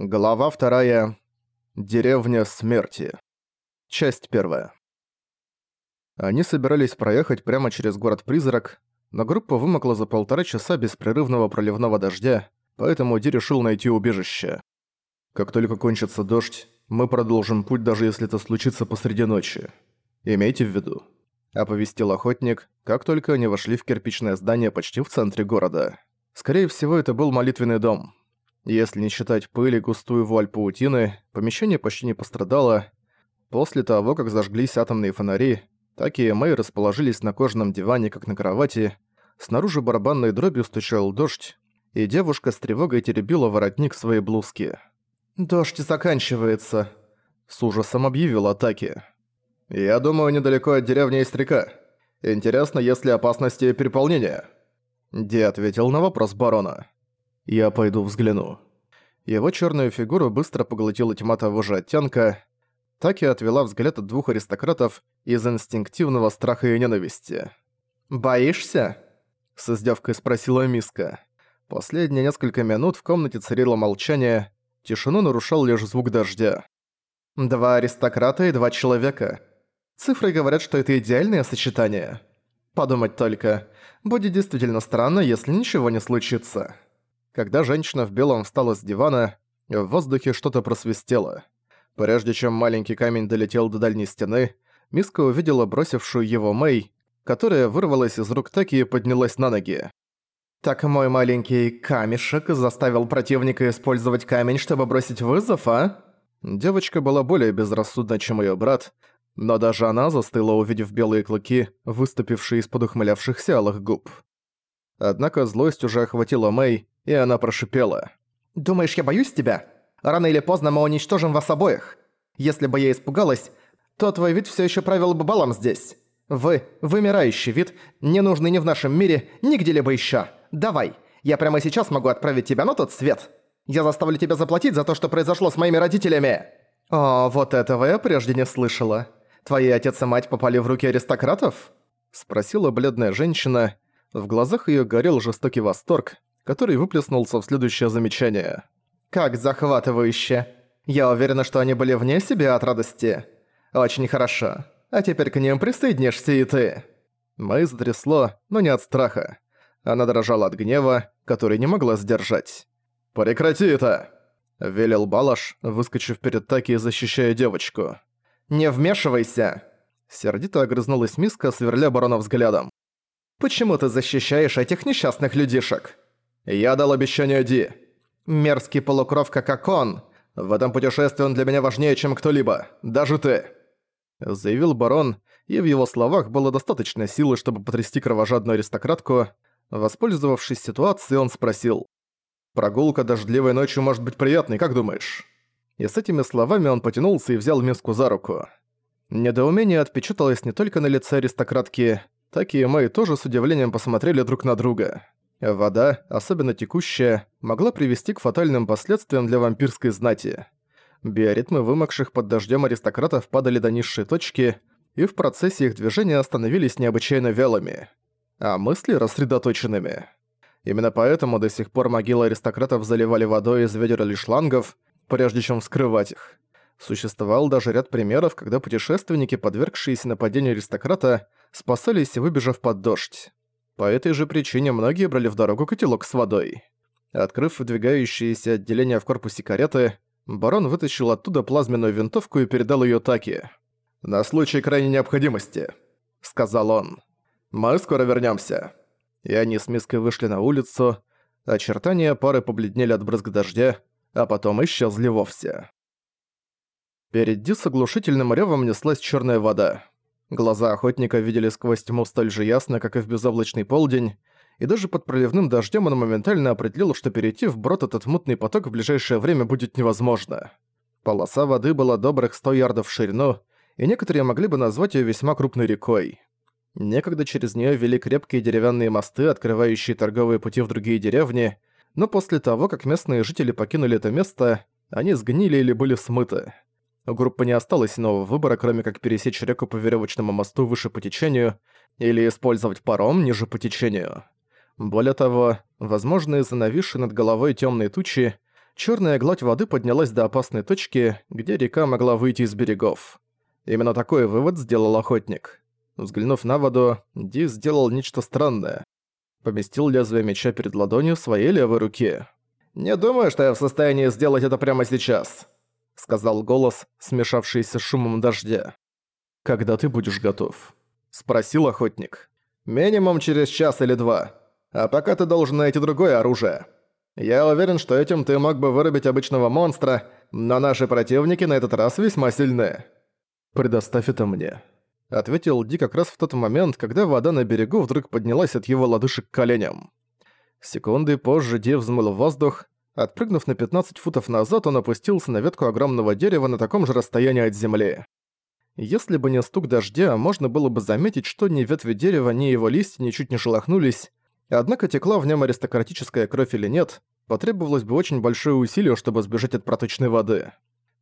Глава вторая. Деревня смерти. Часть первая. Они собирались проехать прямо через город-призрак, но группа вымокла за полтора часа беспрерывного проливного дождя, поэтому Ди решил найти убежище. Как только кончится дождь, мы продолжим путь, даже если это случится посреди ночи. Имейте в виду. Оповестил охотник, как только они вошли в кирпичное здание почти в центре города. Скорее всего, это был молитвенный дом. Если не считать пыль и густую вуаль паутины, помещение почти не пострадало. После того, как зажглись атомные фонари, так и Мэй расположились на кожаном диване, как на кровати. Снаружи барабанной дробью стучал дождь, и девушка с тревогой теребила воротник своей блузки. «Дождь заканчивается», — с ужасом объявил атаки. «Я думаю, недалеко от деревни есть река. Интересно, есть ли опасности переполнения?» Ди ответил на вопрос барона. Я пойду взгляну. Его черную фигуру быстро поглотила тьма того же оттенка. Так и отвела взгляд от двух аристократов из инстинктивного страха и ненависти. «Боишься?» – с издевкой спросила Миска. Последние несколько минут в комнате царило молчание, тишину нарушал лишь звук дождя. «Два аристократа и два человека. Цифры говорят, что это идеальное сочетание. Подумать только, будет действительно странно, если ничего не случится». Когда женщина в белом встала с дивана, в воздухе что-то просвистело. Прежде чем маленький камень долетел до дальней стены, Миска увидела бросившую его Мэй, которая вырвалась из рук Таки и поднялась на ноги. «Так мой маленький камешек заставил противника использовать камень, чтобы бросить вызов, а?» Девочка была более безрассудна, чем её брат, но даже она застыла, увидев белые клыки, выступившие из-под ухмылявшихся алых губ. Однако злость уже охватила Мэй, и она прошипела. «Думаешь, я боюсь тебя? Рано или поздно мы уничтожим вас обоих. Если бы я испугалась, то твой вид все еще правил бы балом здесь. Вы – вымирающий вид, не нужный ни в нашем мире, ни где-либо еще. Давай, я прямо сейчас могу отправить тебя на тот свет. Я заставлю тебя заплатить за то, что произошло с моими родителями». «О, вот этого я прежде не слышала. Твои отец и мать попали в руки аристократов?» – спросила бледная женщина. В глазах ее горел жестокий восторг, который выплеснулся в следующее замечание. «Как захватывающе! Я уверена, что они были вне себя от радости. Очень хорошо. А теперь к ним присоединишься и ты». Мэй затрясло, но не от страха. Она дрожала от гнева, который не могла сдержать. «Прекрати это!» – велел Балаш, выскочив перед Таки и защищая девочку. «Не вмешивайся!» Сердито огрызнулась Миска, сверля барона взглядом. «Почему ты защищаешь этих несчастных людишек?» Я дал обещание Ди. Мерзкий полукровка как он. В этом путешествии он для меня важнее, чем кто-либо. Даже ты. Заявил барон, и в его словах было достаточно силы, чтобы потрясти кровожадную аристократку. Воспользовавшись ситуацией, он спросил. «Прогулка дождливой ночью может быть приятной, как думаешь?» И с этими словами он потянулся и взял миску за руку. Недоумение отпечаталось не только на лице аристократки, так и мы тоже с удивлением посмотрели друг на друга. Вода, особенно текущая, могла привести к фатальным последствиям для вампирской знати. Биоритмы вымокших под дождем аристократов падали до низшей точки, и в процессе их движения становились необычайно вялыми, а мысли рассредоточенными. Именно поэтому до сих пор могилы аристократов заливали водой из ведер или шлангов, прежде чем вскрывать их. Существовал даже ряд примеров, когда путешественники, подвергшиеся нападению аристократа, спасались, выбежав под дождь. По этой же причине многие брали в дорогу котелок с водой. Открыв выдвигающееся отделение в корпусе кареты, барон вытащил оттуда плазменную винтовку и передал её Таки. «На случай крайней необходимости», — сказал он. «Мы скоро вернёмся». И они с Миской вышли на улицу, очертания пары побледнели от брызг дождя, а потом исчезли вовсе. Перед Ди с оглушительным рёвом неслась чёрная вода. Глаза охотника видели сквозь тьму столь же ясно, как и в безоблачный полдень, и даже под проливным дождем он моментально определил, что перейти в брод этот мутный поток в ближайшее время будет невозможно. Полоса воды была добрых 100 ярдов в ширину, и некоторые могли бы назвать ее весьма крупной рекой. Некогда через нее вели крепкие деревянные мосты, открывающие торговые пути в другие деревни, но после того, как местные жители покинули это место, они сгнили или были смыты. У группы не осталось иного выбора, кроме как пересечь реку по веревочному мосту выше по течению или использовать паром ниже по течению. Более того, возможно, из-за нависшей над головой темной тучи, черная гладь воды поднялась до опасной точки, где река могла выйти из берегов. Именно такой вывод сделал охотник. Взглянув на воду, Ди сделал нечто странное. Поместил лезвие меча перед ладонью своей левой руке. «Не думаю, что я в состоянии сделать это прямо сейчас», — сказал голос, смешавшийся с шумом дождя. «Когда ты будешь готов?» — спросил охотник. «Минимум через час или два. А пока ты должен найти другое оружие. Я уверен, что этим ты мог бы вырубить обычного монстра, но наши противники на этот раз весьма сильны». «Предоставь это мне», — ответил Ди как раз в тот момент, когда вода на берегу вдруг поднялась от его лодыжек к коленям. Секунды позже Ди взмыл воздух. Отпрыгнув на 15 футов назад, он опустился на ветку огромного дерева на таком же расстоянии от земли. Если бы не стук дождя, можно было бы заметить, что ни ветви дерева, ни его листья ничуть не шелохнулись, однако текла в нем аристократическая кровь или нет, потребовалось бы очень большое усилие, чтобы сбежать от проточной воды.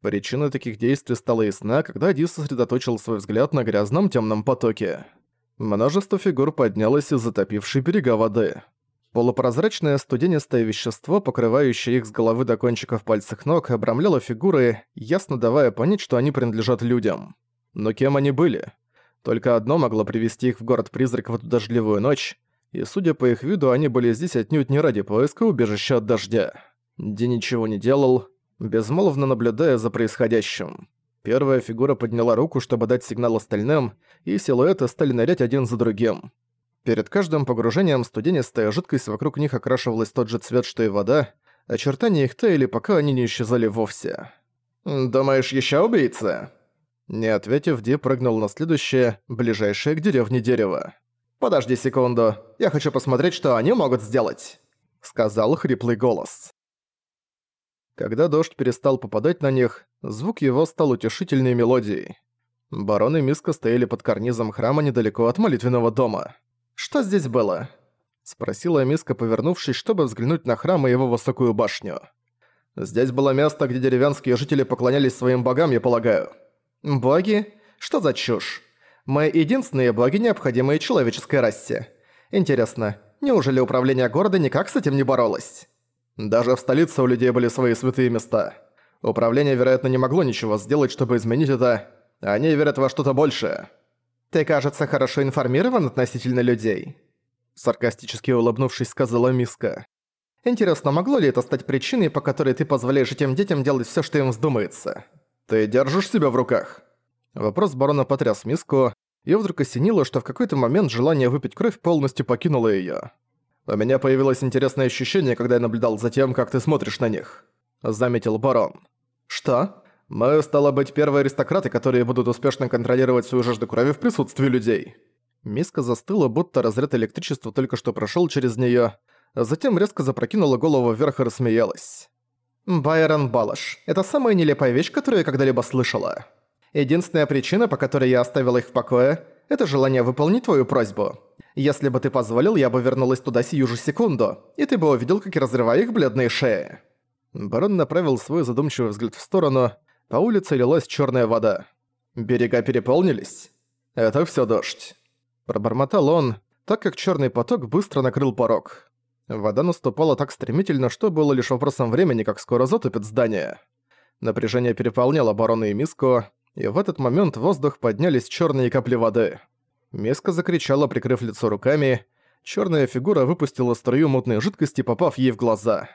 Причина таких действий стала ясна, когда Ди сосредоточил свой взгляд на грязном темном потоке. Множество фигур поднялось из затопившей берега воды. Полупрозрачное студенистое вещество, покрывающее их с головы до кончиков пальцев ног, обрамляло фигуры, ясно давая понять, что они принадлежат людям. Но кем они были? Только одно могло привести их в город-призрак в эту дождливую ночь, и, судя по их виду, они были здесь отнюдь не ради поиска убежища от дождя. Ди ничего не делал, безмолвно наблюдая за происходящим. Первая фигура подняла руку, чтобы дать сигнал остальным, и силуэты стали нырять один за другим. Перед каждым погружением студенистая жидкость вокруг них окрашивалась тот же цвет, что и вода, очертания их таяли, пока они не исчезали вовсе. «Думаешь, ещё убийца?» Не ответив, Ди прыгнул на следующее, ближайшее к деревне дерево. «Подожди секунду, я хочу посмотреть, что они могут сделать», — сказал хриплый голос. Когда дождь перестал попадать на них, звук его стал утешительной мелодией. Барон и Миска стояли под карнизом храма недалеко от молитвенного дома. «Что здесь было?» — спросила Миска, повернувшись, чтобы взглянуть на храм и его высокую башню. «Здесь было место, где деревенские жители поклонялись своим богам, я полагаю». «Боги? Что за чушь? Мы единственные боги, необходимые человеческой расе. Интересно, неужели управление города никак с этим не боролось?» Даже в столице у людей были свои святые места. Управление, вероятно, не могло ничего сделать, чтобы изменить это. Они верят во что-то большее. «Ты, кажется, хорошо информирован относительно людей», — саркастически улыбнувшись, сказала Миска. «Интересно, могло ли это стать причиной, по которой ты позволяешь этим детям делать всё, что им вздумается? Ты держишь себя в руках?» Вопрос барона потряс Миску, и вдруг осенило, что в какой-то момент желание выпить кровь полностью покинуло её. «У меня появилось интересное ощущение, когда я наблюдал за тем, как ты смотришь на них», — заметил барон. «Что?» Мы, стало быть, первые аристократы, которые будут успешно контролировать свою жажду крови в присутствии людей. Миска застыла, будто разряд электричества только что прошел через нее, а затем резко запрокинула голову вверх и рассмеялась. «Байрон Балаш, это самая нелепая вещь, которую я когда-либо слышала. Единственная причина, по которой я оставила их в покое, это желание выполнить твою просьбу. Если бы ты позволил, я бы вернулась туда сию же секунду, и ты бы увидел, как я разрываю их бледные шеи». Барон направил свой задумчивый взгляд в сторону, по улице лилась черная вода. Берега переполнились. Это все дождь. Пробормотал он, так как черный поток быстро накрыл порог. Вода наступала так стремительно, что было лишь вопросом времени, как скоро затопит здание. Напряжение переполняло барона и миску, и в этот момент в воздух поднялись черные капли воды. Миска закричала, прикрыв лицо руками. Черная фигура выпустила струю мутной жидкости, попав ей в глаза.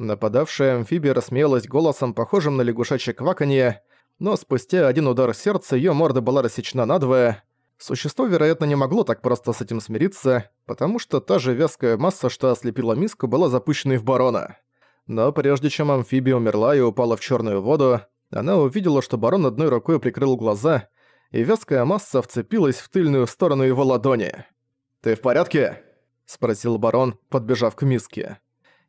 Нападавшая амфибия рассмеялась голосом, похожим на лягушачье кваканье, но спустя один удар сердца её морда была рассечена надвое. Существо, вероятно, не могло так просто с этим смириться, потому что та же вязкая масса, что ослепила миску, была запущена в барона. Но прежде чем амфибия умерла и упала в чёрную воду, она увидела, что барон одной рукой прикрыл глаза, и вязкая масса вцепилась в тыльную сторону его ладони. «Ты в порядке?» – спросил барон, подбежав к миске.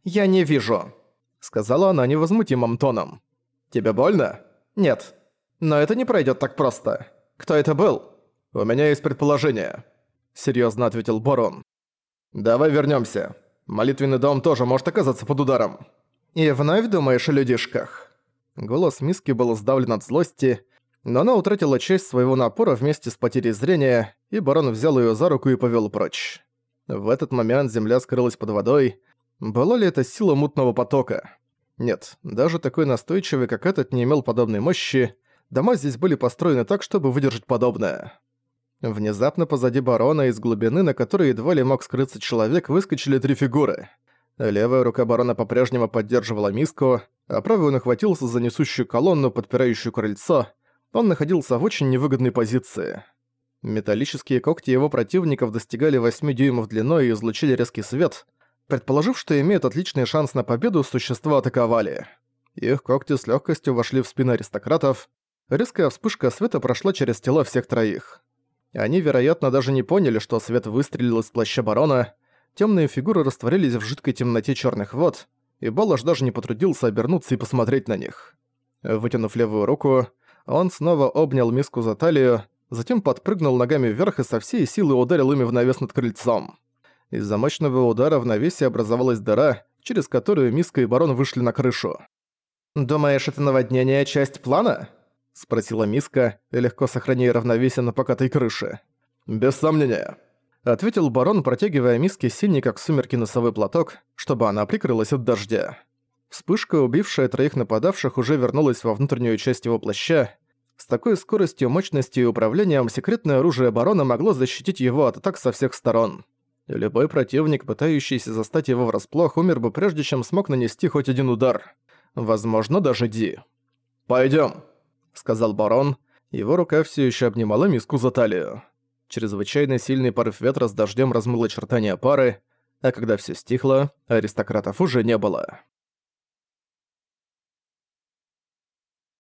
«Я не вижу», сказала она невозмутимым тоном. «Тебе больно?» «Нет. Но это не пройдет так просто. Кто это был?» «У меня есть предположение», — серьезно ответил барон. «Давай вернемся. Молитвенный дом тоже может оказаться под ударом». «И вновь думаешь о людишках?» Голос Миски был сдавлен от злости, но она утратила часть своего напора вместе с потерей зрения, и барон взял ее за руку и повел прочь. В этот момент земля скрылась под водой, была ли это сила мутного потока? Нет, даже такой настойчивый, как этот, не имел подобной мощи. Дома здесь были построены так, чтобы выдержать подобное. Внезапно позади барона из глубины, на которой едва ли мог скрыться человек, выскочили три фигуры. Левая рука барона по-прежнему поддерживала миску, а правый он охватился за несущую колонну, подпирающую крыльцо. Он находился в очень невыгодной позиции. Металлические когти его противников достигали 8 дюймов длиной и излучили резкий свет. Предположив, что имеют отличный шанс на победу, существа атаковали. Их когти с легкостью вошли в спины аристократов. Резкая вспышка света прошла через тела всех троих. Они, вероятно, даже не поняли, что свет выстрелил из плаща барона. Темные фигуры растворились в жидкой темноте черных вод, и Балаш даже не потрудился обернуться и посмотреть на них. Вытянув левую руку, он снова обнял миску за талию, затем подпрыгнул ногами вверх и со всей силы ударил ими в навес над крыльцом. Из-за мощного удара в навесе образовалась дыра, через которую миска и барон вышли на крышу. «Думаешь, это наводнение — часть плана?» — спросила миска, легко сохраняя равновесие на покатой крыше. «Без сомнения», — ответил барон, протягивая миске синий, как сумерки, носовой платок, чтобы она прикрылась от дождя. Вспышка, убившая троих нападавших, уже вернулась во внутреннюю часть его плаща. С такой скоростью, мощностью и управлением секретное оружие барона могло защитить его от атак со всех сторон. Любой противник, пытающийся застать его врасплох, умер бы прежде, чем смог нанести хоть один удар. Возможно, даже Ди. «Пойдём», — сказал барон. Его рука все еще обнимала миску за талию. Чрезвычайно сильный порыв ветра с дождем размыл очертания пары, а когда все стихло, аристократов уже не было.